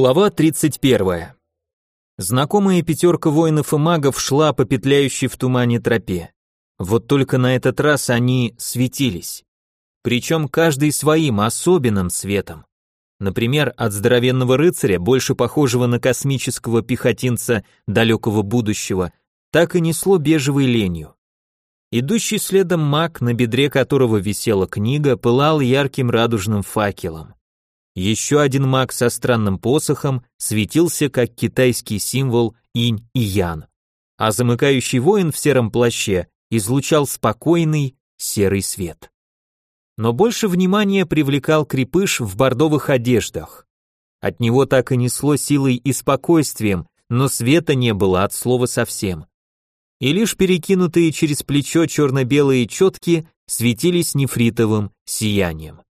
Глава 31. Знакомая пятерка воинов и магов шла по петляющей в тумане тропе. Вот только на этот раз они светились. Причем каждый своим особенным светом. Например, от здоровенного рыцаря, больше похожего на космического пехотинца далекого будущего, так и несло бежевой ленью. Идущий следом маг, на бедре которого висела книга, пылал ярким радужным факелом. Еще один маг со странным посохом светился как китайский символ инь и ян, а замыкающий воин в сером плаще излучал спокойный серый свет. Но больше внимания привлекал крепыш в бордовых одеждах. От него так и несло силой и спокойствием, но света не было от слова совсем. И лишь перекинутые через плечо черно-белые четки светились нефритовым сиянием.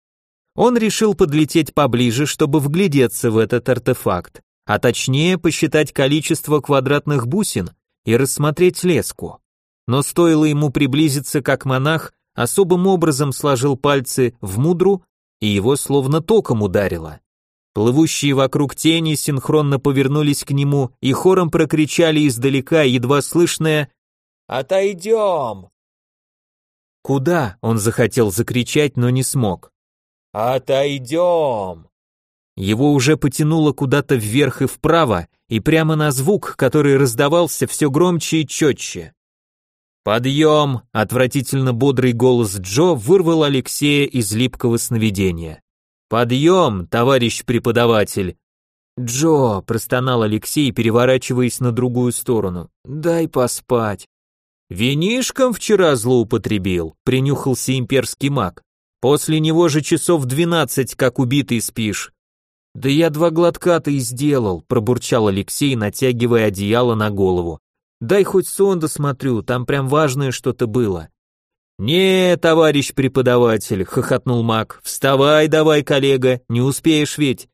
Он решил подлететь поближе, чтобы вглядеться в этот артефакт, а точнее посчитать количество квадратных бусин и рассмотреть леску. Но стоило ему приблизиться, как монах особым образом сложил пальцы в мудру, и его словно током ударило. Плывущие вокруг тени синхронно повернулись к нему и хором прокричали издалека едва слышное «Отойдем!». Куда? Он захотел закричать, но не смог. «Отойдем!» Его уже потянуло куда-то вверх и вправо, и прямо на звук, который раздавался все громче и четче. «Подъем!» — отвратительно бодрый голос Джо вырвал Алексея из липкого сновидения. «Подъем, товарищ преподаватель!» «Джо!» — простонал Алексей, переворачиваясь на другую сторону. «Дай поспать!» «Винишком вчера злоупотребил», — принюхался имперский маг. После него же часов двенадцать, как убитый спишь. Да я два глотка-то и сделал, пробурчал Алексей, натягивая одеяло на голову. Дай хоть сон досмотрю, там прям важное что-то было. Не, товарищ преподаватель, хохотнул Мак. Вставай давай, коллега, не успеешь ведь.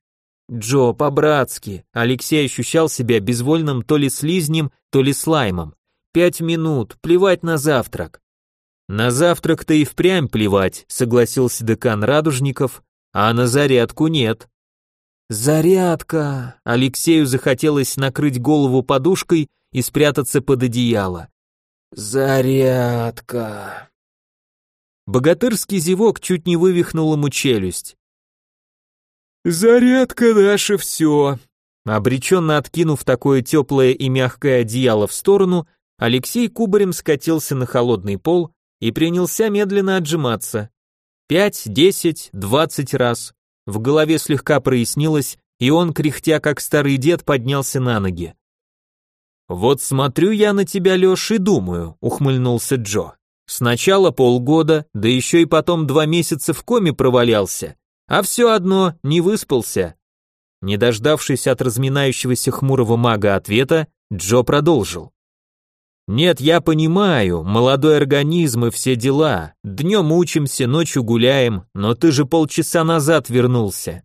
Джо, по-братски. Алексей ощущал себя безвольным то ли слизнем, то ли слаймом. Пять минут, плевать на завтрак. На завтрак-то и впрямь плевать, согласился декан Радужников, а на зарядку нет. Зарядка! Алексею захотелось накрыть голову подушкой и спрятаться под одеяло. Зарядка! Богатырский зевок чуть не вывихнул ему челюсть. «Зарядка наше все!» Обреченно откинув такое теплое и мягкое одеяло в сторону, Алексей кубарем скатился на холодный пол и принялся медленно отжиматься. Пять, десять, двадцать раз. В голове слегка прояснилось, и он, кряхтя как старый дед, поднялся на ноги. «Вот смотрю я на тебя, Леш, и думаю», — ухмыльнулся Джо. «Сначала полгода, да еще и потом два месяца в коме провалялся, а все одно не выспался». Не дождавшись от разминающегося хмурого мага ответа, Джо продолжил. Нет, я понимаю, молодой организм и все дела. Днем учимся, ночью гуляем, но ты же полчаса назад вернулся.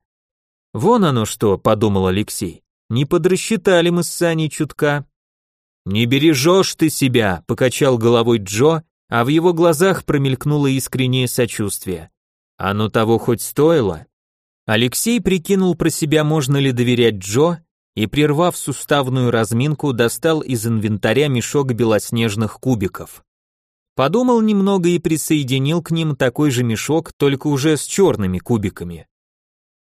Вон оно что, подумал Алексей. Не подрасчитали мы с Саней чутка. Не бережешь ты себя, покачал головой Джо, а в его глазах промелькнуло искреннее сочувствие. Оно того хоть стоило? Алексей прикинул про себя, можно ли доверять Джо, и, прервав суставную разминку, достал из инвентаря мешок белоснежных кубиков. Подумал немного и присоединил к ним такой же мешок, только уже с черными кубиками.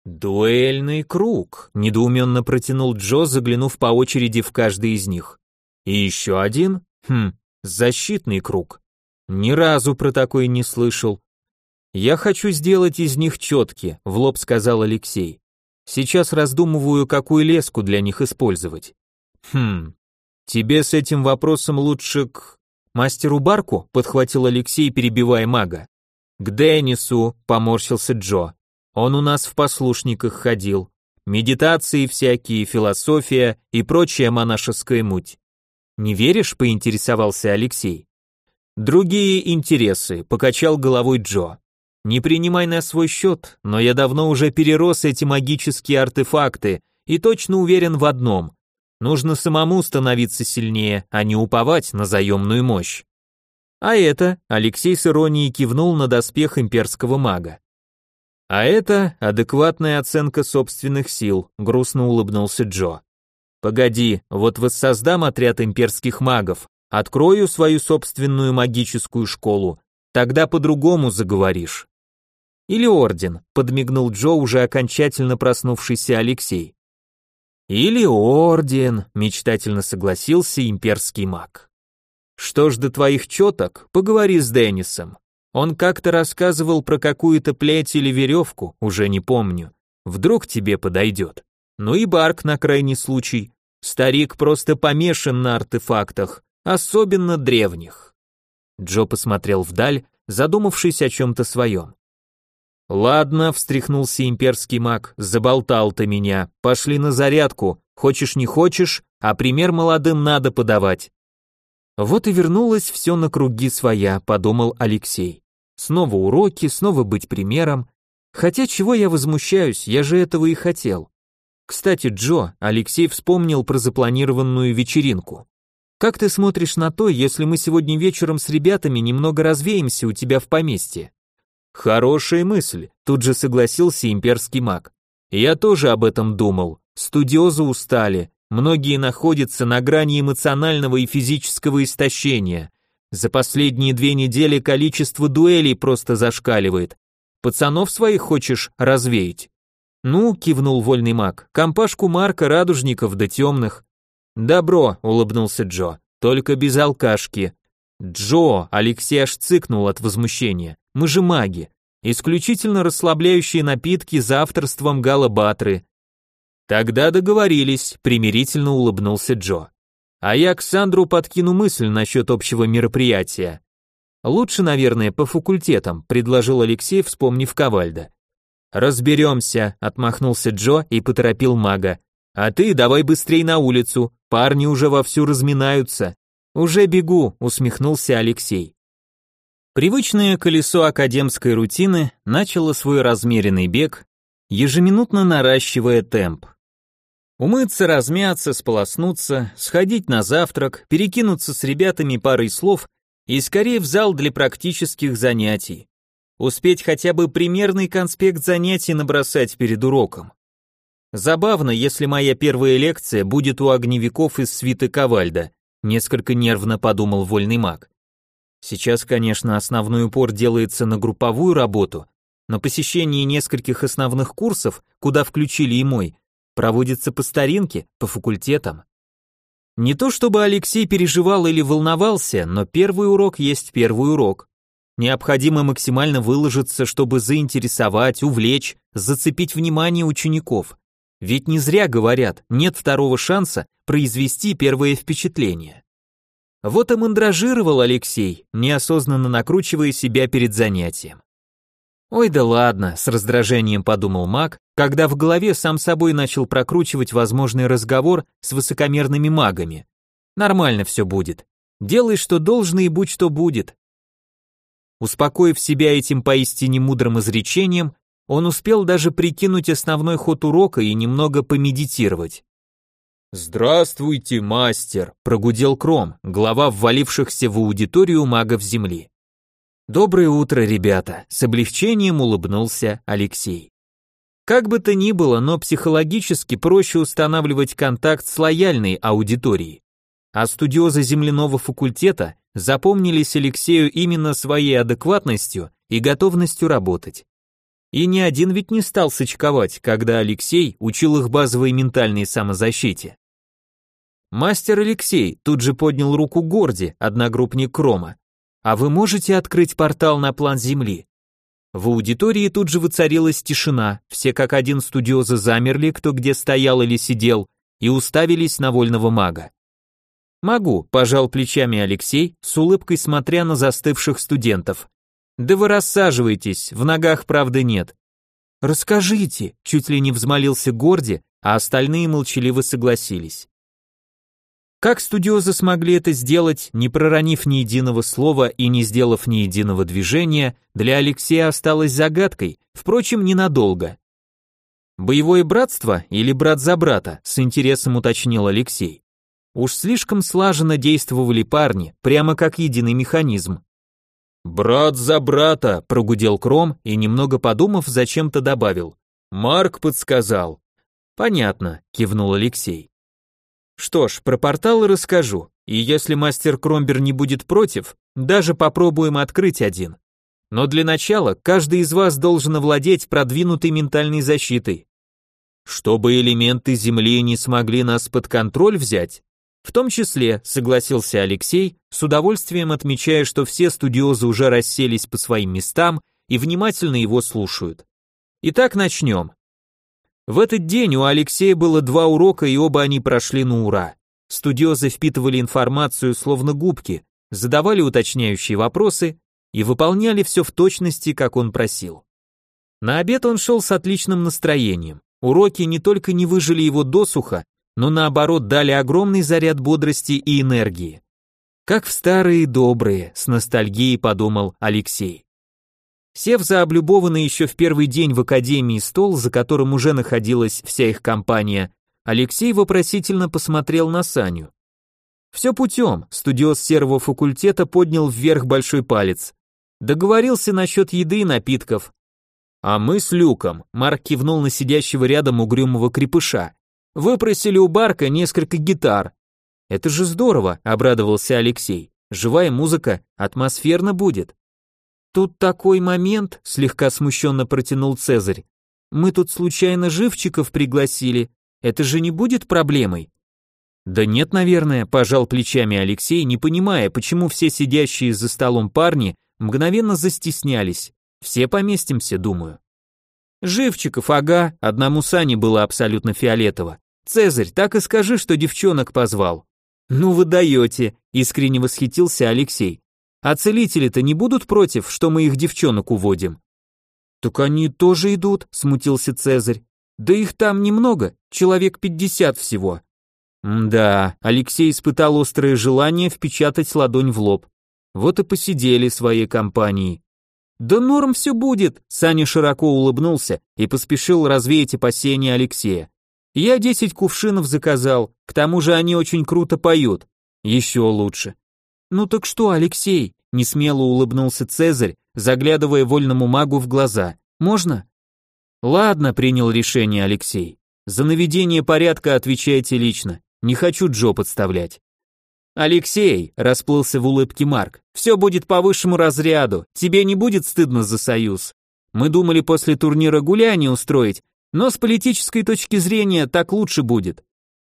«Дуэльный круг», — недоуменно протянул Джо, заглянув по очереди в каждый из них. «И еще один? Хм, защитный круг. Ни разу про такой не слышал. Я хочу сделать из них четки», — в лоб сказал Алексей. Сейчас раздумываю, какую леску для них использовать. Хм, тебе с этим вопросом лучше к мастеру Барку, подхватил Алексей, перебивая мага. К Деннису, поморщился Джо. Он у нас в послушниках ходил. Медитации всякие, философия и прочая монашеская муть. Не веришь? поинтересовался Алексей. Другие интересы, покачал головой Джо. Не принимай на свой счет, но я давно уже перерос эти магические артефакты и точно уверен в одном. Нужно самому становиться сильнее, а не уповать на заемную мощь. А это, Алексей с иронией кивнул на доспех имперского мага. А это адекватная оценка собственных сил, грустно улыбнулся Джо. Погоди, вот воссоздам отряд имперских магов, открою свою собственную магическую школу, тогда по-другому заговоришь. Или орден, подмигнул Джо уже окончательно проснувшийся Алексей. Или орден, мечтательно согласился имперский маг. Что ж до твоих четок, поговори с Деннисом. Он как-то рассказывал про какую-то плеть или веревку, уже не помню. Вдруг тебе подойдет. Ну и Барк на крайний случай. Старик просто помешан на артефактах, особенно древних. Джо посмотрел вдаль, задумавшись о чем-то своем. «Ладно», — встряхнулся имперский маг, — «заболтал ты меня. Пошли на зарядку. Хочешь не хочешь, а пример молодым надо подавать». Вот и вернулось все на круги своя, подумал Алексей. Снова уроки, снова быть примером. Хотя чего я возмущаюсь, я же этого и хотел. Кстати, Джо, Алексей вспомнил про запланированную вечеринку. Как ты смотришь на то, если мы сегодня вечером с ребятами немного развеемся у тебя в поместье? Хорошая мысль, тут же согласился имперский маг. Я тоже об этом думал. Студиозы устали, многие находятся на грани эмоционального и физического истощения. За последние две недели количество дуэлей просто зашкаливает. Пацанов своих хочешь развеять? «Ну», — кивнул вольный маг, — «компашку Марка, радужников да темных». «Добро», — улыбнулся Джо, — «только без алкашки». «Джо», — Алексей аж цыкнул от возмущения, — «мы же маги. Исключительно расслабляющие напитки за авторством Гала Батры». «Тогда договорились», — примирительно улыбнулся Джо. «А я к Сандру подкину мысль насчет общего мероприятия». «Лучше, наверное, по факультетам», — предложил Алексей, вспомнив Ковальда. «Разберемся», — отмахнулся Джо и поторопил мага. «А ты давай быстрей на улицу, парни уже вовсю разминаются». «Уже бегу», — усмехнулся Алексей. Привычное колесо академской рутины начало свой размеренный бег, ежеминутно наращивая темп. Умыться, размяться, сполоснуться, сходить на завтрак, перекинуться с ребятами парой слов и скорее в зал для практических занятий успеть хотя бы примерный конспект занятий набросать перед уроком. Забавно, если моя первая лекция будет у огневиков из свиты Ковальда, несколько нервно подумал вольный маг. Сейчас, конечно, основной упор делается на групповую работу, но посещение нескольких основных курсов, куда включили и мой, проводится по старинке, по факультетам. Не то чтобы Алексей переживал или волновался, но первый урок есть первый урок. Необходимо максимально выложиться, чтобы заинтересовать, увлечь, зацепить внимание учеников. Ведь не зря говорят, нет второго шанса произвести первое впечатление. Вот и мандражировал Алексей, неосознанно накручивая себя перед занятием. Ой, да ладно, с раздражением подумал Маг, когда в голове сам собой начал прокручивать возможный разговор с высокомерными магами. Нормально все будет. Делай, что должно, и будь что будет. Успокоив себя этим поистине мудрым изречением, он успел даже прикинуть основной ход урока и немного помедитировать. «Здравствуйте, мастер!» – прогудел Кром, глава ввалившихся в аудиторию магов Земли. «Доброе утро, ребята!» – с облегчением улыбнулся Алексей. Как бы то ни было, но психологически проще устанавливать контакт с лояльной аудиторией. А студиозы земляного факультета запомнились Алексею именно своей адекватностью и готовностью работать. И ни один ведь не стал сочковать, когда Алексей учил их базовой ментальной самозащите. Мастер Алексей тут же поднял руку Горди, одногруппник Крома. А вы можете открыть портал на план Земли? В аудитории тут же воцарилась тишина, все как один студиозы замерли, кто где стоял или сидел, и уставились на вольного мага. «Могу», – пожал плечами Алексей, с улыбкой смотря на застывших студентов. «Да вы рассаживайтесь, в ногах правды нет». «Расскажите», – чуть ли не взмолился Горди, а остальные молчаливо согласились. Как студиозы смогли это сделать, не проронив ни единого слова и не сделав ни единого движения, для Алексея осталось загадкой, впрочем, ненадолго. «Боевое братство или брат за брата?» — с интересом уточнил Алексей. Уж слишком слаженно действовали парни, прямо как единый механизм. «Брат за брата», — прогудел Кром и, немного подумав, зачем-то добавил. «Марк подсказал». «Понятно», — кивнул Алексей. Что ж, про порталы расскажу, и если мастер Кромбер не будет против, даже попробуем открыть один. Но для начала каждый из вас должен овладеть продвинутой ментальной защитой. Чтобы элементы Земли не смогли нас под контроль взять, в том числе, согласился Алексей, с удовольствием отмечая, что все студиозы уже расселись по своим местам и внимательно его слушают. Итак, начнем. В этот день у Алексея было два урока, и оба они прошли на ура. Студиозы впитывали информацию словно губки, задавали уточняющие вопросы и выполняли все в точности, как он просил. На обед он шел с отличным настроением. Уроки не только не выжили его досуха, но наоборот дали огромный заряд бодрости и энергии. Как в старые добрые, с ностальгией подумал Алексей. Сев за облюбованный еще в первый день в академии стол, за которым уже находилась вся их компания, Алексей вопросительно посмотрел на Саню. Все путем, студиоз серого факультета поднял вверх большой палец. Договорился насчет еды и напитков. А мы с Люком, Марк кивнул на сидящего рядом угрюмого крепыша, выпросили у Барка несколько гитар. Это же здорово, обрадовался Алексей. Живая музыка, атмосферно будет. Тут такой момент, слегка смущенно протянул Цезарь. Мы тут случайно живчиков пригласили. Это же не будет проблемой? Да нет, наверное, пожал плечами Алексей, не понимая, почему все сидящие за столом парни мгновенно застеснялись. Все поместимся, думаю. Живчиков, ага, одному Сане было абсолютно фиолетово. Цезарь, так и скажи, что девчонок позвал. Ну вы даете, искренне восхитился Алексей. А целители-то не будут против, что мы их девчонок уводим? Так они тоже идут, смутился Цезарь. Да их там немного, человек пятьдесят всего. Да, Алексей испытал острое желание впечатать ладонь в лоб. Вот и посидели своей компанией. Да норм все будет, Саня широко улыбнулся и поспешил развеять опасения Алексея. Я десять кувшинов заказал, к тому же они очень круто поют. Еще лучше. «Ну так что, Алексей?» — несмело улыбнулся Цезарь, заглядывая вольному магу в глаза. «Можно?» «Ладно», — принял решение Алексей. «За наведение порядка отвечайте лично. Не хочу Джо подставлять». «Алексей», — расплылся в улыбке Марк, — «все будет по высшему разряду, тебе не будет стыдно за союз. Мы думали после турнира гуляние устроить, но с политической точки зрения так лучше будет».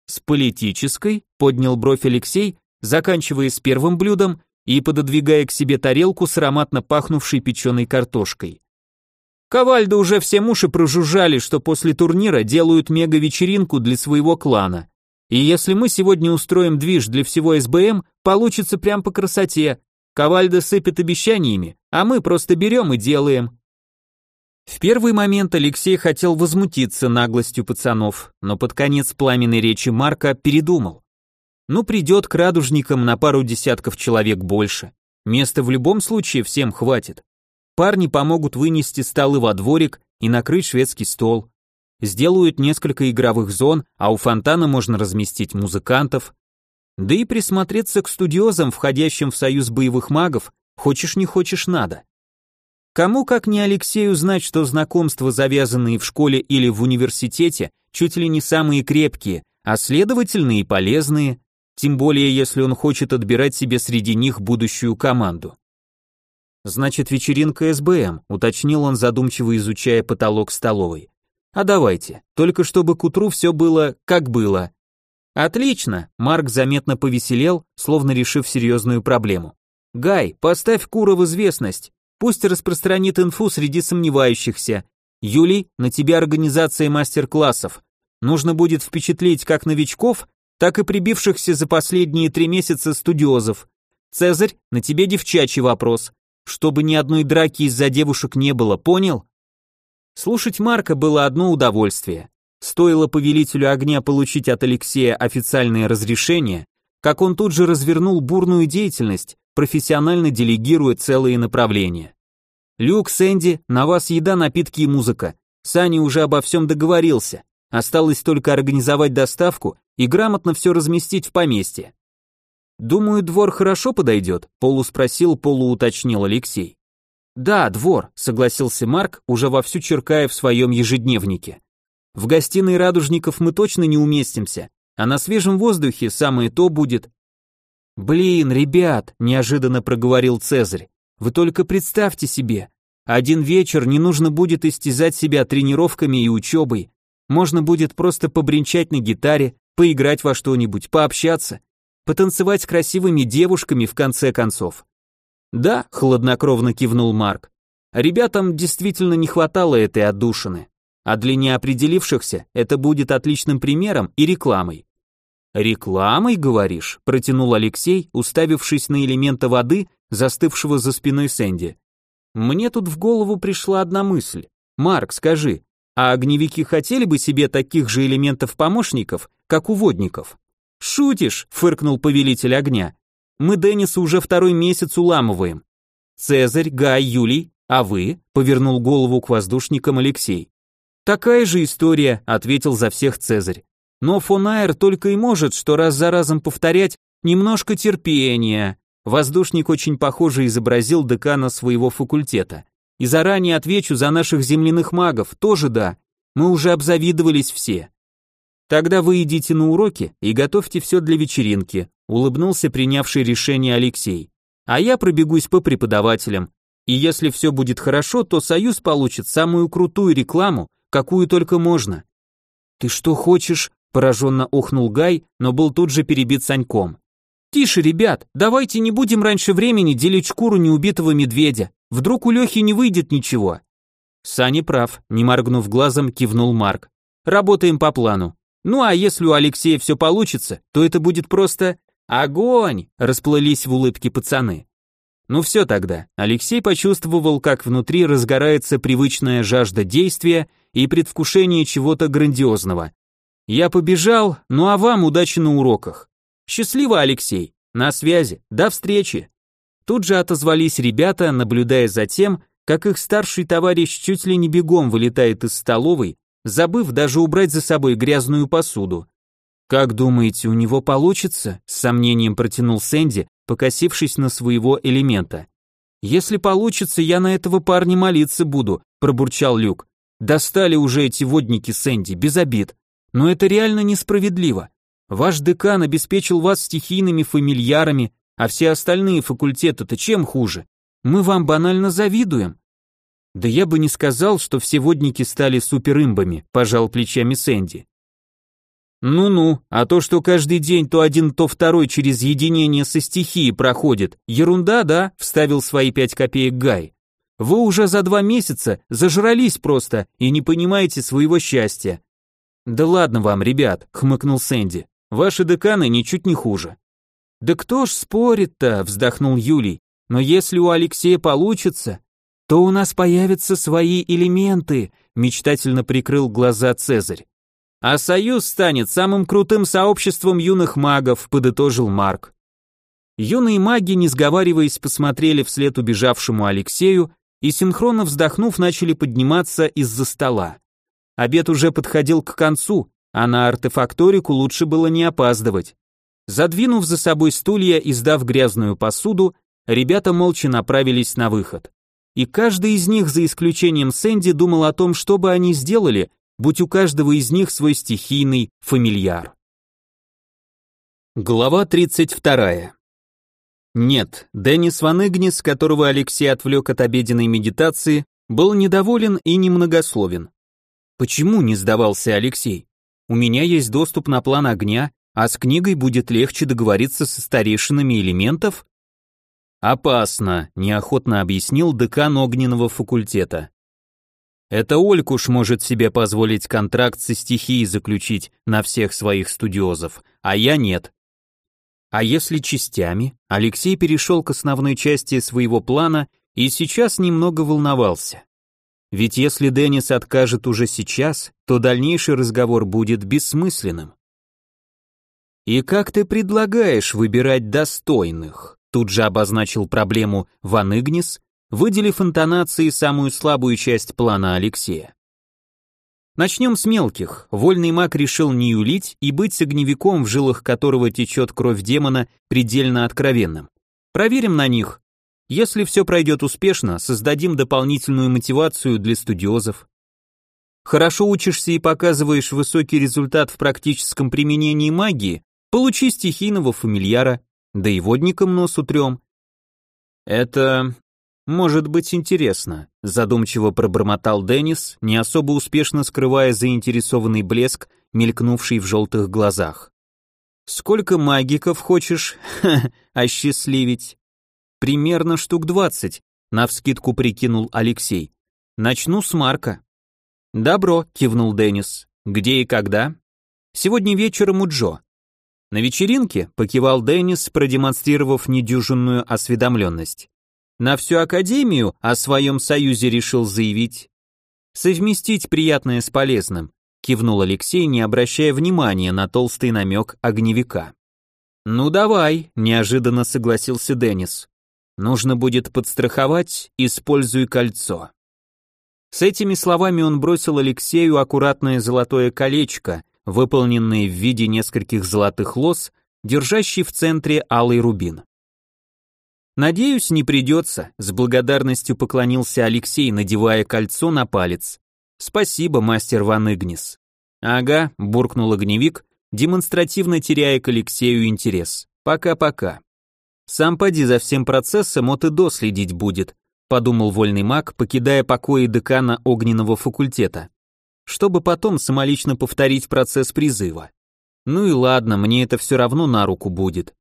«С политической?» — поднял бровь Алексей, заканчивая с первым блюдом и пододвигая к себе тарелку с ароматно пахнувшей печеной картошкой. Ковальда уже все уши прожужжали, что после турнира делают мега-вечеринку для своего клана. И если мы сегодня устроим движ для всего СБМ, получится прям по красоте. Ковальда сыпет обещаниями, а мы просто берем и делаем. В первый момент Алексей хотел возмутиться наглостью пацанов, но под конец пламенной речи Марка передумал. Ну, придет к радужникам на пару десятков человек больше. Места в любом случае всем хватит. Парни помогут вынести столы во дворик и накрыть шведский стол. Сделают несколько игровых зон, а у фонтана можно разместить музыкантов. Да и присмотреться к студиозам, входящим в союз боевых магов, хочешь не хочешь надо. Кому как не Алексею знать, что знакомства, завязанные в школе или в университете, чуть ли не самые крепкие, а следовательно и полезные, тем более если он хочет отбирать себе среди них будущую команду. Значит, вечеринка СБМ, уточнил он, задумчиво изучая потолок столовой. А давайте, только чтобы к утру все было как было. Отлично, Марк заметно повеселел, словно решив серьезную проблему. Гай, поставь Кура в известность, пусть распространит инфу среди сомневающихся. Юлий, на тебя организация мастер-классов. Нужно будет впечатлить как новичков, так и прибившихся за последние три месяца студиозов. Цезарь, на тебе девчачий вопрос. Чтобы ни одной драки из-за девушек не было, понял? Слушать Марка было одно удовольствие. Стоило повелителю огня получить от Алексея официальное разрешение, как он тут же развернул бурную деятельность, профессионально делегируя целые направления. Люк, Сэнди, на вас еда, напитки и музыка. Саня уже обо всем договорился. Осталось только организовать доставку и грамотно все разместить в поместье. «Думаю, двор хорошо подойдет», — полуспросил, полууточнил Алексей. «Да, двор», — согласился Марк, уже вовсю черкая в своем ежедневнике. «В гостиной радужников мы точно не уместимся, а на свежем воздухе самое то будет». «Блин, ребят», — неожиданно проговорил Цезарь, «вы только представьте себе, один вечер не нужно будет истязать себя тренировками и учебой, можно будет просто побренчать на гитаре, поиграть во что-нибудь, пообщаться, потанцевать с красивыми девушками в конце концов. Да, хладнокровно кивнул Марк. Ребятам действительно не хватало этой отдушины, а для неопределившихся это будет отличным примером и рекламой. Рекламой, говоришь? протянул Алексей, уставившись на элементы воды, застывшего за спиной Сэнди. Мне тут в голову пришла одна мысль. Марк, скажи, а огневики хотели бы себе таких же элементов-помощников, как у водников? «Шутишь?» — фыркнул повелитель огня. «Мы Денниса уже второй месяц уламываем. Цезарь, Гай, Юлий, а вы?» — повернул голову к воздушникам Алексей. «Такая же история», — ответил за всех Цезарь. «Но Фонайр только и может, что раз за разом повторять немножко терпения». Воздушник очень похоже изобразил декана своего факультета. «И заранее отвечу за наших земляных магов, тоже да. Мы уже обзавидовались все. Тогда вы идите на уроки и готовьте все для вечеринки, улыбнулся принявший решение Алексей. А я пробегусь по преподавателям. И если все будет хорошо, то Союз получит самую крутую рекламу, какую только можно. Ты что хочешь? пораженно охнул Гай, но был тут же перебит Саньком. Тише, ребят, давайте не будем раньше времени делить шкуру неубитого медведя. Вдруг у Лехи не выйдет ничего. Сани прав, не моргнув глазом, кивнул Марк. Работаем по плану. Ну а если у Алексея все получится, то это будет просто огонь, расплылись в улыбке пацаны. Ну все тогда. Алексей почувствовал, как внутри разгорается привычная жажда действия и предвкушение чего-то грандиозного. Я побежал, ну а вам удачи на уроках. Счастливо, Алексей. На связи. До встречи. Тут же отозвались ребята, наблюдая за тем, как их старший товарищ чуть ли не бегом вылетает из столовой, забыв даже убрать за собой грязную посуду. «Как думаете, у него получится?» — с сомнением протянул Сэнди, покосившись на своего элемента. «Если получится, я на этого парня молиться буду», — пробурчал Люк. «Достали уже эти водники Сэнди, без обид. Но это реально несправедливо. Ваш декан обеспечил вас стихийными фамильярами, а все остальные факультеты-то чем хуже? Мы вам банально завидуем. Да я бы не сказал, что все водники стали суперимбами, пожал плечами Сэнди. Ну-ну, а то, что каждый день то один, то второй через единение со стихией проходит, ерунда, да? Вставил свои пять копеек Гай. Вы уже за два месяца зажрались просто и не понимаете своего счастья. Да ладно вам, ребят, хмыкнул Сэнди. Ваши деканы ничуть не хуже. Да кто ж спорит-то, вздохнул Юлий. Но если у Алексея получится, то у нас появятся свои элементы, мечтательно прикрыл глаза Цезарь. А Союз станет самым крутым сообществом юных магов, подытожил Марк. Юные маги, не сговариваясь, посмотрели вслед убежавшему Алексею и синхронно вздохнув, начали подниматься из-за стола. Обед уже подходил к концу, а на артефакторику лучше было не опаздывать. Задвинув за собой стулья и сдав грязную посуду, ребята молча направились на выход и каждый из них, за исключением Сэнди, думал о том, что бы они сделали, будь у каждого из них свой стихийный фамильяр. Глава 32. Нет, Деннис Ван Игнис, которого Алексей отвлек от обеденной медитации, был недоволен и немногословен. Почему не сдавался Алексей? У меня есть доступ на план огня, а с книгой будет легче договориться со старейшинами элементов, «Опасно», — неохотно объяснил декан огненного факультета. «Это Олькуш может себе позволить контракт со стихией заключить на всех своих студиозов, а я нет». А если частями? Алексей перешел к основной части своего плана и сейчас немного волновался. Ведь если Деннис откажет уже сейчас, то дальнейший разговор будет бессмысленным. «И как ты предлагаешь выбирать достойных?» Тут же обозначил проблему Ван Игнис, выделив интонацией самую слабую часть плана Алексея. Начнем с мелких. Вольный маг решил не юлить и быть огневиком, в жилах которого течет кровь демона, предельно откровенным. Проверим на них. Если все пройдет успешно, создадим дополнительную мотивацию для студиозов. Хорошо учишься и показываешь высокий результат в практическом применении магии, получи стихийного фамильяра, да и водником нос утрем. Это может быть интересно, задумчиво пробормотал Деннис, не особо успешно скрывая заинтересованный блеск, мелькнувший в желтых глазах. Сколько магиков хочешь осчастливить? Примерно штук двадцать, навскидку прикинул Алексей. Начну с Марка. Добро, кивнул Деннис. Где и когда? Сегодня вечером у Джо. На вечеринке покивал Деннис, продемонстрировав недюжинную осведомленность. На всю академию о своем союзе решил заявить. Совместить приятное с полезным, кивнул Алексей, не обращая внимания на толстый намек огневика. Ну давай, неожиданно согласился Деннис. Нужно будет подстраховать, используй кольцо. С этими словами он бросил Алексею аккуратное золотое колечко, выполненное в виде нескольких золотых лос, держащий в центре алый рубин. «Надеюсь, не придется», — с благодарностью поклонился Алексей, надевая кольцо на палец. «Спасибо, мастер Ван Игнис». «Ага», — буркнул огневик, демонстративно теряя к Алексею интерес. «Пока-пока». «Сам поди за всем процессом от и до следить будет», — подумал вольный маг, покидая покои декана огненного факультета. «Чтобы потом самолично повторить процесс призыва». «Ну и ладно, мне это все равно на руку будет».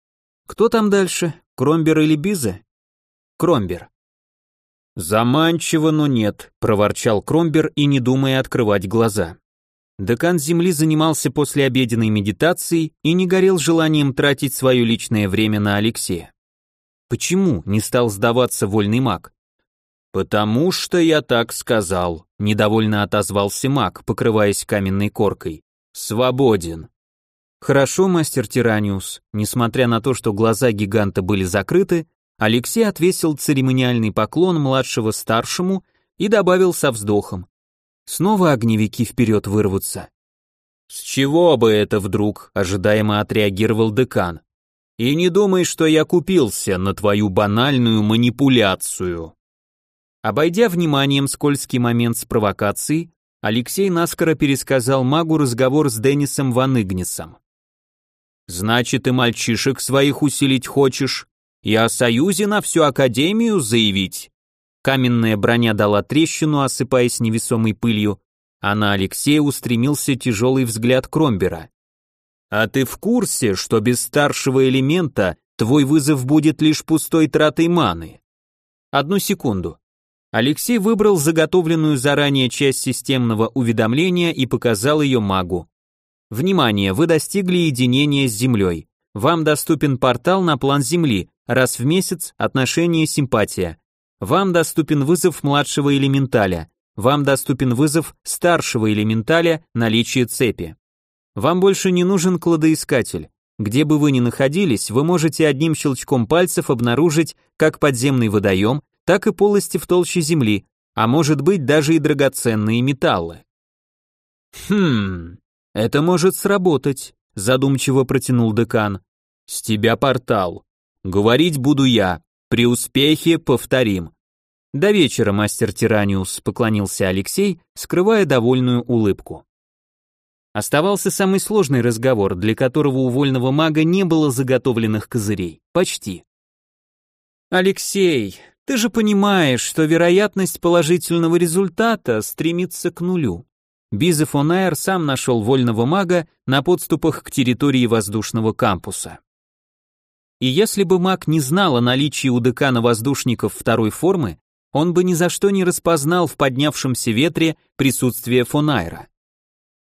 «Кто там дальше? Кромбер или Бизе? Кромбер. Заманчиво, но нет, проворчал Кромбер и не думая открывать глаза. Декан Земли занимался после обеденной медитацией и не горел желанием тратить свое личное время на Алексея. Почему не стал сдаваться вольный маг? Потому что я так сказал, недовольно отозвался маг, покрываясь каменной коркой. Свободен. Хорошо, мастер Тираниус. Несмотря на то, что глаза гиганта были закрыты, Алексей отвесил церемониальный поклон младшего старшему и добавил со вздохом. Снова огневики вперед вырвутся. С чего бы это вдруг, ожидаемо отреагировал декан. И не думай, что я купился на твою банальную манипуляцию. Обойдя вниманием скользкий момент с провокацией, Алексей наскоро пересказал магу разговор с Деннисом Ван Игнисом. Значит, и мальчишек своих усилить хочешь, и о союзе на всю академию заявить. Каменная броня дала трещину, осыпаясь невесомой пылью, а на Алексея устремился тяжелый взгляд Кромбера. А ты в курсе, что без старшего элемента твой вызов будет лишь пустой тратой маны? Одну секунду. Алексей выбрал заготовленную заранее часть системного уведомления и показал ее магу. Внимание, вы достигли единения с Землей. Вам доступен портал на план Земли, раз в месяц, отношение симпатия. Вам доступен вызов младшего элементаля. Вам доступен вызов старшего элементаля, наличие цепи. Вам больше не нужен кладоискатель. Где бы вы ни находились, вы можете одним щелчком пальцев обнаружить как подземный водоем, так и полости в толще земли, а может быть даже и драгоценные металлы. Хм, это может сработать, задумчиво протянул декан. С тебя портал. Говорить буду я. При успехе повторим. До вечера, мастер Тираниус, поклонился Алексей, скрывая довольную улыбку. Оставался самый сложный разговор, для которого у вольного мага не было заготовленных козырей. Почти. Алексей, ты же понимаешь, что вероятность положительного результата стремится к нулю. Бизе фон Айр сам нашел вольного мага на подступах к территории воздушного кампуса. И если бы маг не знал о наличии у декана воздушников второй формы, он бы ни за что не распознал в поднявшемся ветре присутствие фон Айра.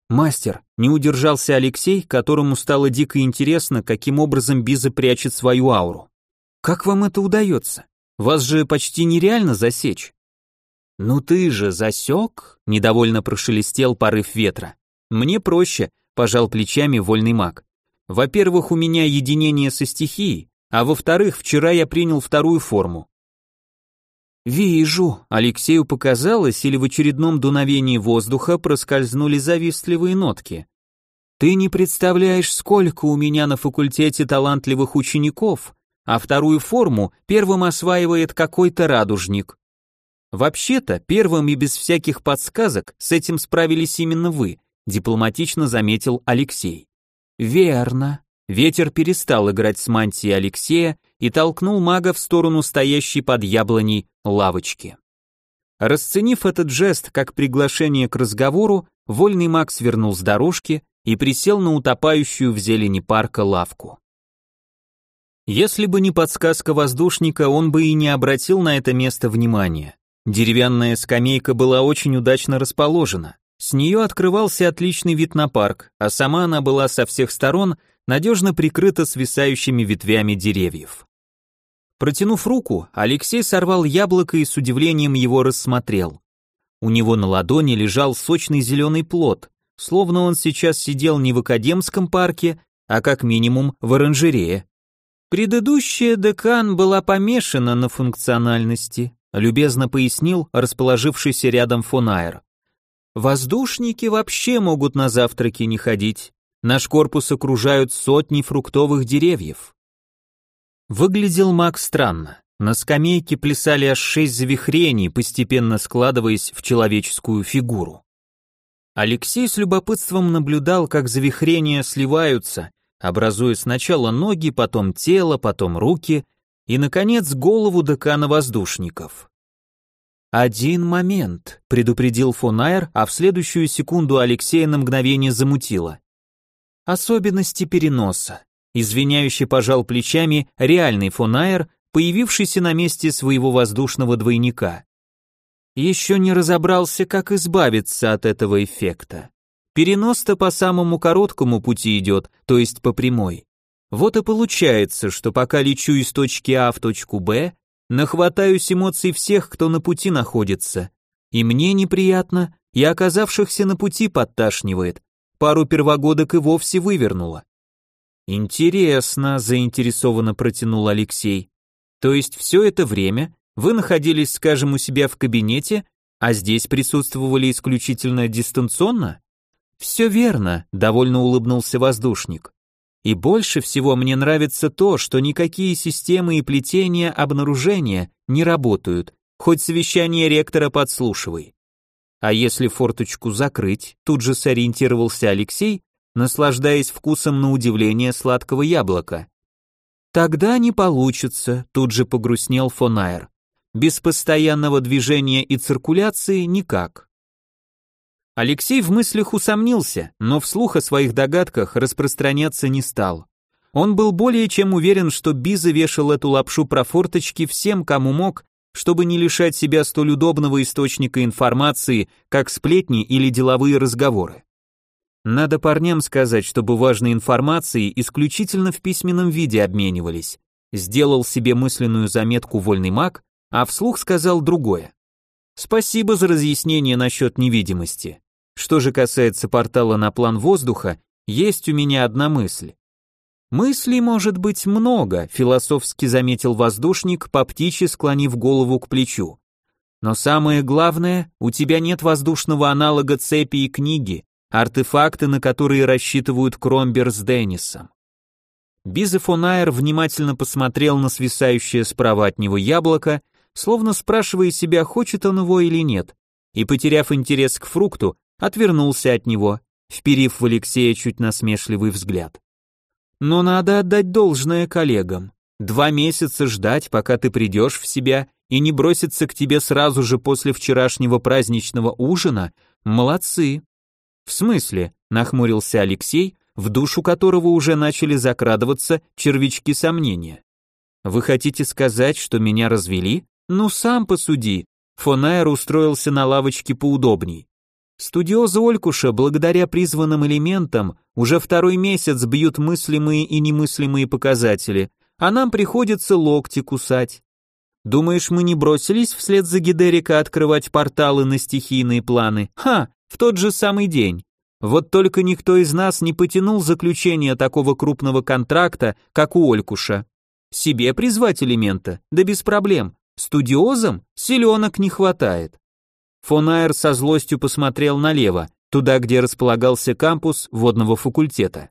«Мастер», не удержался Алексей, которому стало дико интересно, каким образом Биза прячет свою ауру. «Как вам это удается? Вас же почти нереально засечь». «Ну ты же засек?» — недовольно прошелестел порыв ветра. «Мне проще», — пожал плечами вольный маг. Во-первых, у меня единение со стихией, а во-вторых, вчера я принял вторую форму. Вижу, Алексею показалось, или в очередном дуновении воздуха проскользнули завистливые нотки. Ты не представляешь, сколько у меня на факультете талантливых учеников, а вторую форму первым осваивает какой-то радужник. Вообще-то, первым и без всяких подсказок с этим справились именно вы, дипломатично заметил Алексей. Верно. Ветер перестал играть с мантией Алексея и толкнул мага в сторону стоящей под яблоней лавочки. Расценив этот жест как приглашение к разговору, вольный маг свернул с дорожки и присел на утопающую в зелени парка лавку. Если бы не подсказка воздушника, он бы и не обратил на это место внимания. Деревянная скамейка была очень удачно расположена. С нее открывался отличный вид на парк, а сама она была со всех сторон надежно прикрыта свисающими ветвями деревьев. Протянув руку, Алексей сорвал яблоко и с удивлением его рассмотрел. У него на ладони лежал сочный зеленый плод, словно он сейчас сидел не в академском парке, а как минимум в оранжерее. Предыдущая декан была помешана на функциональности, любезно пояснил расположившийся рядом фонайр. Воздушники вообще могут на завтраки не ходить. Наш корпус окружают сотни фруктовых деревьев. Выглядел маг странно. На скамейке плясали аж шесть завихрений, постепенно складываясь в человеческую фигуру. Алексей с любопытством наблюдал, как завихрения сливаются, образуя сначала ноги, потом тело, потом руки и, наконец, голову декана воздушников. «Один момент», — предупредил фон Айр, а в следующую секунду Алексея на мгновение замутило. Особенности переноса. Извиняюще пожал плечами реальный фонайер, появившийся на месте своего воздушного двойника. Еще не разобрался, как избавиться от этого эффекта. Перенос-то по самому короткому пути идет, то есть по прямой. Вот и получается, что пока лечу из точки А в точку Б, нахватаюсь эмоций всех, кто на пути находится. И мне неприятно, и оказавшихся на пути подташнивает, пару первогодок и вовсе вывернуло. Интересно, заинтересованно протянул Алексей. То есть все это время вы находились, скажем, у себя в кабинете, а здесь присутствовали исключительно дистанционно? Все верно, довольно улыбнулся воздушник. И больше всего мне нравится то, что никакие системы и плетения обнаружения не работают, хоть совещание ректора подслушивай. А если форточку закрыть, тут же сориентировался Алексей, наслаждаясь вкусом на удивление сладкого яблока. Тогда не получится, тут же погрустнел Фонайр. Без постоянного движения и циркуляции никак. Алексей в мыслях усомнился, но вслух о своих догадках распространяться не стал. Он был более чем уверен, что Биза вешал эту лапшу про форточки всем, кому мог, чтобы не лишать себя столь удобного источника информации, как сплетни или деловые разговоры. Надо парням сказать, чтобы важной информацией исключительно в письменном виде обменивались. Сделал себе мысленную заметку вольный маг, а вслух сказал другое. Спасибо за разъяснение насчет невидимости. Что же касается портала на план воздуха, есть у меня одна мысль. Мыслей может быть много, философски заметил воздушник, по птичьи склонив голову к плечу. Но самое главное, у тебя нет воздушного аналога цепи и книги, артефакты, на которые рассчитывают Кромбер с Деннисом. Бизефонайр внимательно посмотрел на свисающее справа от него яблоко, словно спрашивая себя, хочет он его или нет, и, потеряв интерес к фрукту, отвернулся от него, вперив в Алексея чуть насмешливый взгляд. Но надо отдать должное коллегам. Два месяца ждать, пока ты придешь в себя и не броситься к тебе сразу же после вчерашнего праздничного ужина, молодцы. В смысле, нахмурился Алексей, в душу которого уже начали закрадываться червячки сомнения. Вы хотите сказать, что меня развели? Ну сам посуди. Фонайр устроился на лавочке поудобней. Студиозы Олькуша, благодаря призванным элементам, уже второй месяц бьют мыслимые и немыслимые показатели, а нам приходится локти кусать. Думаешь, мы не бросились вслед за Гидерика открывать порталы на стихийные планы? Ха, в тот же самый день. Вот только никто из нас не потянул заключение такого крупного контракта, как у Олькуша. Себе призвать элемента? Да без проблем. Студиозам селенок не хватает. Фон со злостью посмотрел налево, туда, где располагался кампус водного факультета.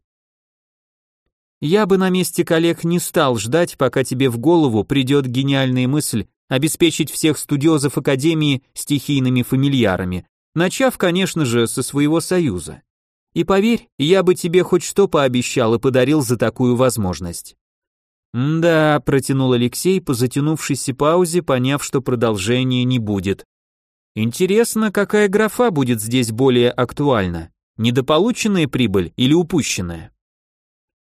Я бы на месте коллег не стал ждать, пока тебе в голову придет гениальная мысль обеспечить всех студиозов Академии стихийными фамильярами, начав, конечно же, со своего союза. И поверь, я бы тебе хоть что пообещал и подарил за такую возможность. «Да», — протянул Алексей по затянувшейся паузе, поняв, что продолжения не будет. «Интересно, какая графа будет здесь более актуальна? Недополученная прибыль или упущенная?»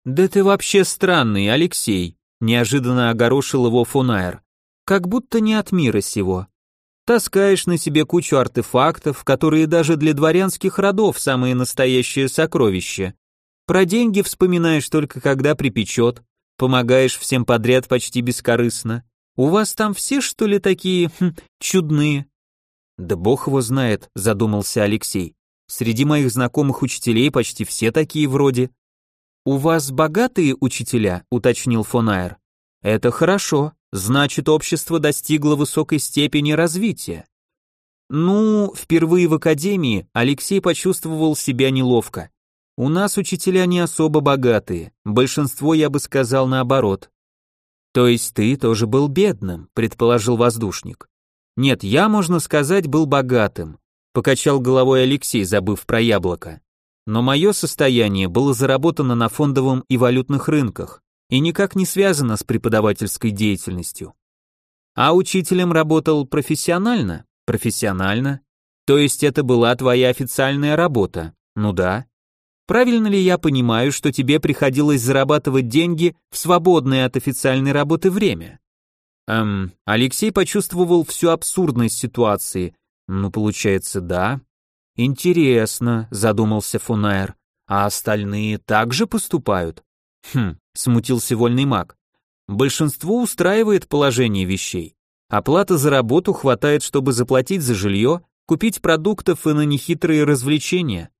«Да ты вообще странный, Алексей», — неожиданно огорошил его Фонайр. «Как будто не от мира сего. Таскаешь на себе кучу артефактов, которые даже для дворянских родов самые настоящие сокровища. Про деньги вспоминаешь только когда припечет, помогаешь всем подряд почти бескорыстно. У вас там все, что ли, такие хм, чудные?» «Да бог его знает», — задумался Алексей. «Среди моих знакомых учителей почти все такие вроде». «У вас богатые учителя?» — уточнил Фонайр. «Это хорошо, значит, общество достигло высокой степени развития». Ну, впервые в академии Алексей почувствовал себя неловко. У нас учителя не особо богатые, большинство, я бы сказал, наоборот. То есть ты тоже был бедным, предположил воздушник. Нет, я, можно сказать, был богатым, покачал головой Алексей, забыв про яблоко. Но мое состояние было заработано на фондовом и валютных рынках и никак не связано с преподавательской деятельностью. А учителем работал профессионально? Профессионально. То есть это была твоя официальная работа? Ну да. Правильно ли я понимаю, что тебе приходилось зарабатывать деньги в свободное от официальной работы время? Эм, Алексей почувствовал всю абсурдность ситуации. Ну, получается, да. Интересно, задумался Фунайр. А остальные также поступают? Хм, смутился вольный маг. Большинство устраивает положение вещей. Оплата за работу хватает, чтобы заплатить за жилье, купить продуктов и на нехитрые развлечения.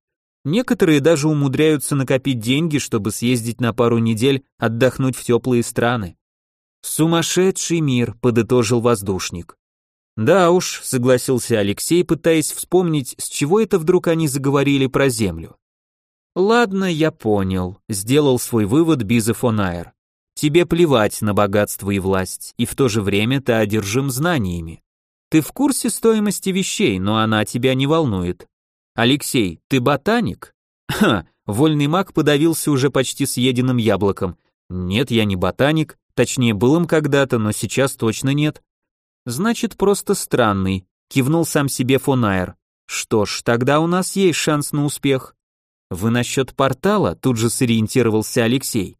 Некоторые даже умудряются накопить деньги, чтобы съездить на пару недель отдохнуть в теплые страны. Сумасшедший мир, подытожил воздушник. Да уж, согласился Алексей, пытаясь вспомнить, с чего это вдруг они заговорили про землю. Ладно, я понял, сделал свой вывод Бизефонайр. Тебе плевать на богатство и власть, и в то же время ты одержим знаниями. Ты в курсе стоимости вещей, но она тебя не волнует. «Алексей, ты ботаник?» «Ха!» Вольный маг подавился уже почти съеденным яблоком. «Нет, я не ботаник, точнее, был им когда-то, но сейчас точно нет». «Значит, просто странный», — кивнул сам себе Фонайр. «Что ж, тогда у нас есть шанс на успех». «Вы насчет портала?» — тут же сориентировался Алексей.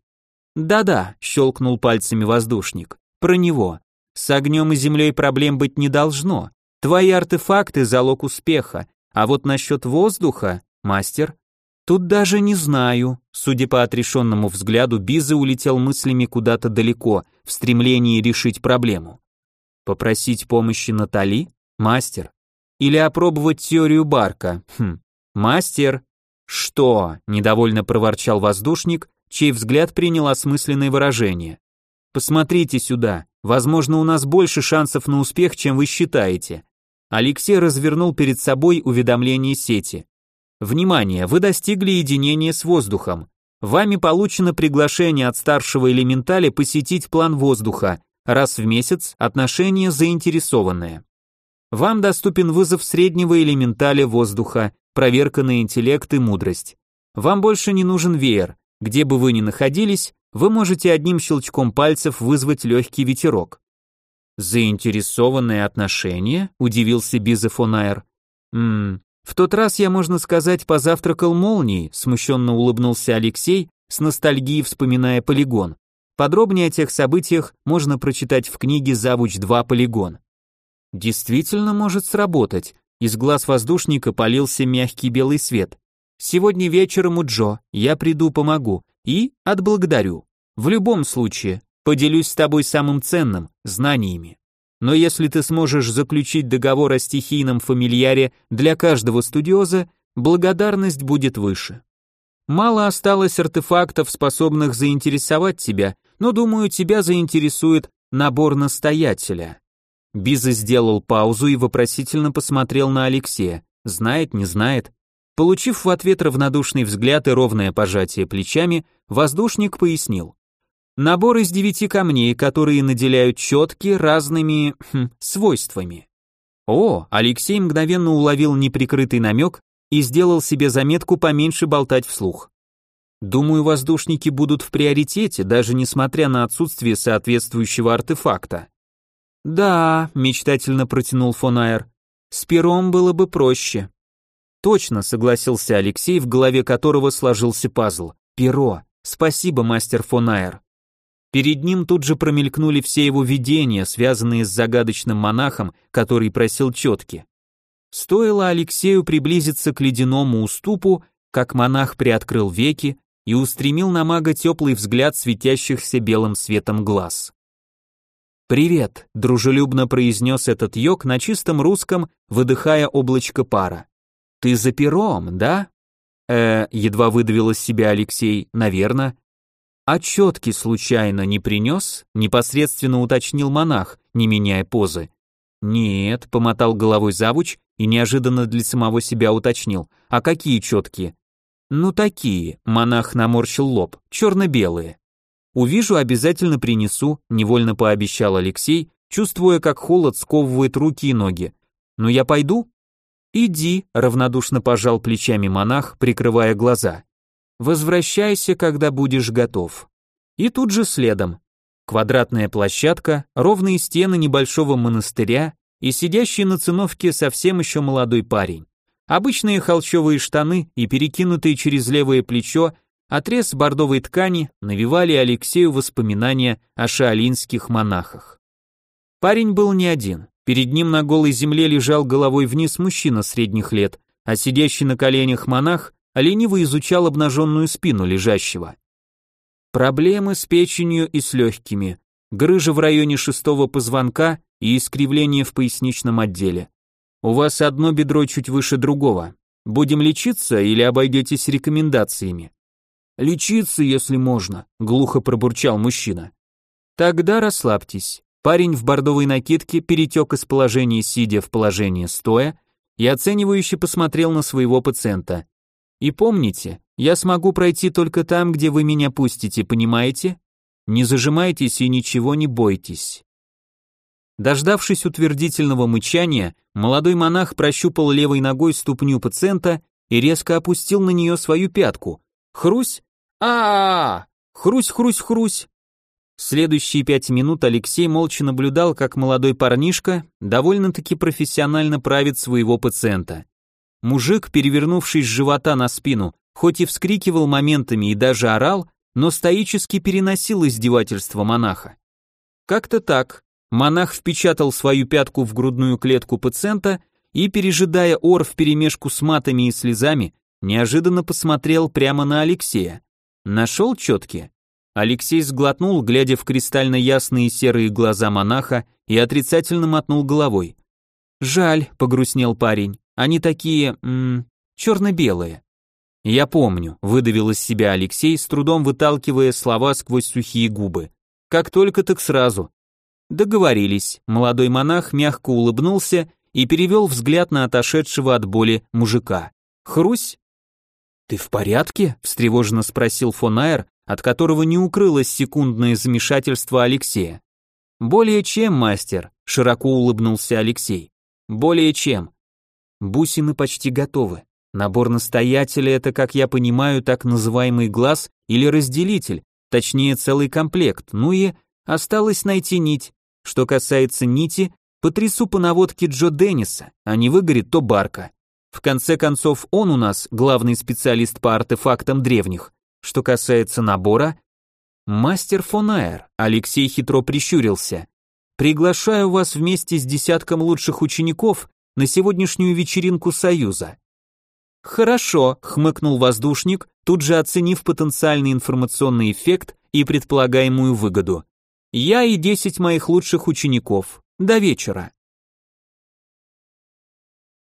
«Да-да», — щелкнул пальцами воздушник. «Про него. С огнем и землей проблем быть не должно. Твои артефакты — залог успеха, а вот насчет воздуха, мастер, тут даже не знаю. Судя по отрешенному взгляду, Биза улетел мыслями куда-то далеко, в стремлении решить проблему. Попросить помощи Натали? Мастер. Или опробовать теорию Барка? Хм. Мастер. Что? Недовольно проворчал воздушник, чей взгляд принял осмысленное выражение. Посмотрите сюда. Возможно, у нас больше шансов на успех, чем вы считаете. Алексей развернул перед собой уведомление сети. Внимание, вы достигли единения с воздухом. Вами получено приглашение от старшего элементаля посетить план воздуха. Раз в месяц отношение заинтересованное. Вам доступен вызов среднего элементаля воздуха, проверка на интеллект и мудрость. Вам больше не нужен веер. Где бы вы ни находились, вы можете одним щелчком пальцев вызвать легкий ветерок. Заинтересованное отношение? Удивился Бизефонайр. Мм, в тот раз я, можно сказать, позавтракал молнией, смущенно улыбнулся Алексей, с ностальгией вспоминая полигон. Подробнее о тех событиях можно прочитать в книге «Завуч 2. Полигон». Действительно может сработать. Из глаз воздушника полился мягкий белый свет. Сегодня вечером у Джо, я приду помогу и отблагодарю. В любом случае, Поделюсь с тобой самым ценным – знаниями. Но если ты сможешь заключить договор о стихийном фамильяре для каждого студиоза, благодарность будет выше. Мало осталось артефактов, способных заинтересовать тебя, но думаю, тебя заинтересует набор настоятеля. Биза сделал паузу и вопросительно посмотрел на Алексея. Знает, не знает. Получив в ответ равнодушный взгляд и ровное пожатие плечами, воздушник пояснил. Набор из девяти камней, которые наделяют четки разными хм, свойствами. О, Алексей мгновенно уловил неприкрытый намек и сделал себе заметку поменьше болтать вслух. Думаю, воздушники будут в приоритете, даже несмотря на отсутствие соответствующего артефакта. Да, мечтательно протянул Фонайр. С пером было бы проще. Точно, согласился Алексей, в голове которого сложился пазл. Перо. Спасибо, мастер Фонайр. Перед ним тут же промелькнули все его видения, связанные с загадочным монахом, который просил четки. Стоило Алексею приблизиться к ледяному уступу, как монах приоткрыл веки и устремил на мага теплый взгляд светящихся белым светом глаз. «Привет», — дружелюбно произнес этот йог на чистом русском, выдыхая облачко пара. «Ты за пером, да?» «Э, едва выдавил из себя Алексей, наверное. «А четки случайно не принес?» — непосредственно уточнил монах, не меняя позы. «Нет», — помотал головой завуч и неожиданно для самого себя уточнил. «А какие четкие?» «Ну такие», — монах наморщил лоб, черно-белые. «Увижу, обязательно принесу», — невольно пообещал Алексей, чувствуя, как холод сковывает руки и ноги. «Ну я пойду?» «Иди», — равнодушно пожал плечами монах, прикрывая глаза. «Возвращайся, когда будешь готов». И тут же следом. Квадратная площадка, ровные стены небольшого монастыря, и сидящий на циновке совсем еще молодой парень. Обычные холщовые штаны и перекинутые через левое плечо отрез бордовой ткани навевали Алексею воспоминания о шаолинских монахах. Парень был не один. Перед ним на голой земле лежал головой вниз мужчина средних лет, а сидящий на коленях монах лениво изучал обнаженную спину лежащего. Проблемы с печенью и с легкими, грыжа в районе шестого позвонка и искривление в поясничном отделе. У вас одно бедро чуть выше другого. Будем лечиться или обойдетесь рекомендациями? Лечиться, если можно, глухо пробурчал мужчина. Тогда расслабьтесь. Парень в бордовой накидке перетек из положения сидя в положение стоя и оценивающе посмотрел на своего пациента. И помните, я смогу пройти только там, где вы меня пустите, понимаете? Не зажимайтесь и ничего не бойтесь. Дождавшись утвердительного мычания, молодой монах прощупал левой ногой ступню пациента и резко опустил на нее свою пятку. Хрусь? а а, -а! Хрусь-хрусь-хрусь! Следующие пять минут Алексей молча наблюдал, как молодой парнишка довольно-таки профессионально правит своего пациента. Мужик, перевернувшись с живота на спину, хоть и вскрикивал моментами и даже орал, но стоически переносил издевательство монаха. Как-то так, Монах впечатал свою пятку в грудную клетку пациента и, пережидая ор вперемешку с матами и слезами, неожиданно посмотрел прямо на Алексея. Нашел четки? Алексей сглотнул, глядя в кристально ясные серые глаза монаха и отрицательно мотнул головой. «Жаль», — погрустнел парень, — «они такие, м черно-белые». «Я помню», — выдавил из себя Алексей, с трудом выталкивая слова сквозь сухие губы. «Как только так сразу. Договорились. Молодой монах мягко улыбнулся и перевел взгляд на отошедшего от боли мужика. Хрусь? Ты в порядке? встревоженно спросил Фонайр, от которого не укрылось секундное замешательство Алексея. Более чем, мастер, широко улыбнулся Алексей. Более чем. Бусины почти готовы. Набор настоятеля это, как я понимаю, так называемый глаз или разделитель, точнее целый комплект. Ну и осталось найти нить. Что касается нити, потрясу по наводке Джо Денниса, а не выгорит, то Барка. В конце концов, он у нас главный специалист по артефактам древних. Что касается набора, мастер Фонаер, Алексей хитро прищурился. Приглашаю вас вместе с десятком лучших учеников на сегодняшнюю вечеринку Союза. Хорошо, хмыкнул воздушник, тут же оценив потенциальный информационный эффект и предполагаемую выгоду. Я и десять моих лучших учеников. До вечера.